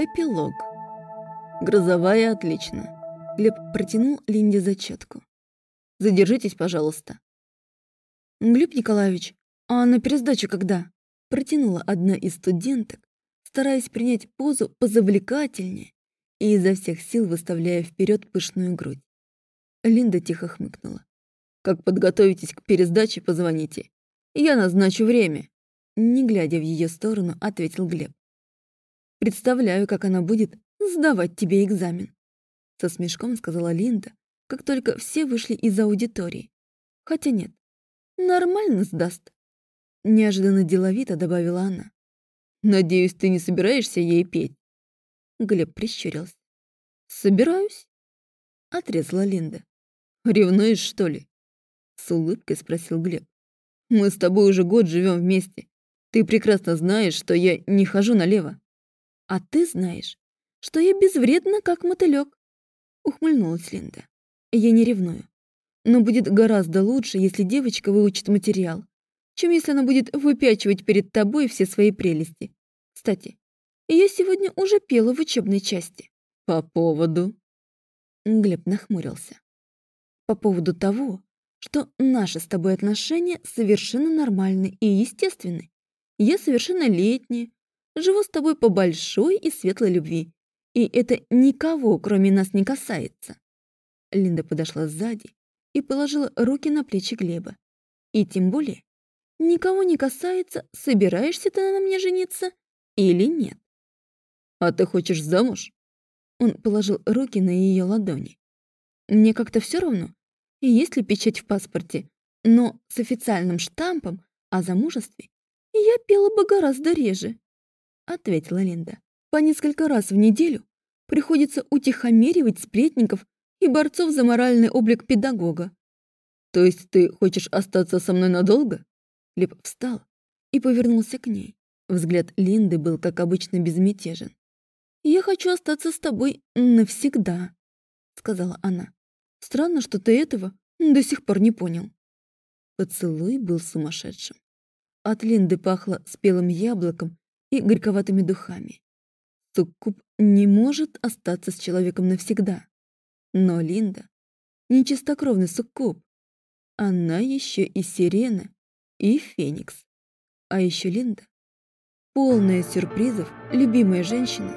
Эпилог. Грозовая отлично. Глеб протянул Линде зачетку. Задержитесь, пожалуйста. Глеб Николаевич, а на пересдачу когда? Протянула одна из студенток, стараясь принять позу позавлекательнее и изо всех сил выставляя вперед пышную грудь. Линда тихо хмыкнула. «Как подготовитесь к пересдаче, позвоните. Я назначу время». Не глядя в ее сторону, ответил Глеб. «Представляю, как она будет сдавать тебе экзамен», со смешком сказала Линда, как только все вышли из аудитории. Хотя нет, нормально сдаст. Неожиданно деловито добавила она. «Надеюсь, ты не собираешься ей петь?» Глеб прищурился. «Собираюсь», — отрезала Линда. «Ревнуешь, что ли?» С улыбкой спросил Глеб. «Мы с тобой уже год живем вместе. Ты прекрасно знаешь, что я не хожу налево. А ты знаешь, что я безвредна, как мотылёк. Ухмыльнулась Линда. Я не ревную. Но будет гораздо лучше, если девочка выучит материал, чем если она будет выпячивать перед тобой все свои прелести. Кстати, я сегодня уже пела в учебной части. По поводу... Глеб нахмурился. По поводу того, что наши с тобой отношения совершенно нормальны и естественны. Я совершеннолетняя, живу с тобой по большой и светлой любви, и это никого, кроме нас, не касается. Линда подошла сзади и положила руки на плечи Глеба. И тем более, никого не касается, собираешься ты на мне жениться или нет. «А ты хочешь замуж?» Он положил руки на ее ладони. «Мне как-то все равно, есть ли печать в паспорте, но с официальным штампом о замужестве я пела бы гораздо реже», — ответила Линда. «По несколько раз в неделю приходится утихомиривать сплетников и борцов за моральный облик педагога». «То есть ты хочешь остаться со мной надолго?» Леп встал и повернулся к ней. Взгляд Линды был, как обычно, безмятежен. «Я хочу остаться с тобой навсегда», — сказала она. «Странно, что ты этого до сих пор не понял». Поцелуй был сумасшедшим. От Линды пахло спелым яблоком и горьковатыми духами. Суккуб не может остаться с человеком навсегда. Но Линда — не чистокровный суккуб. Она еще и сирена, и феникс. А еще Линда — полная сюрпризов любимая женщина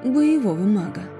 — боевого мага.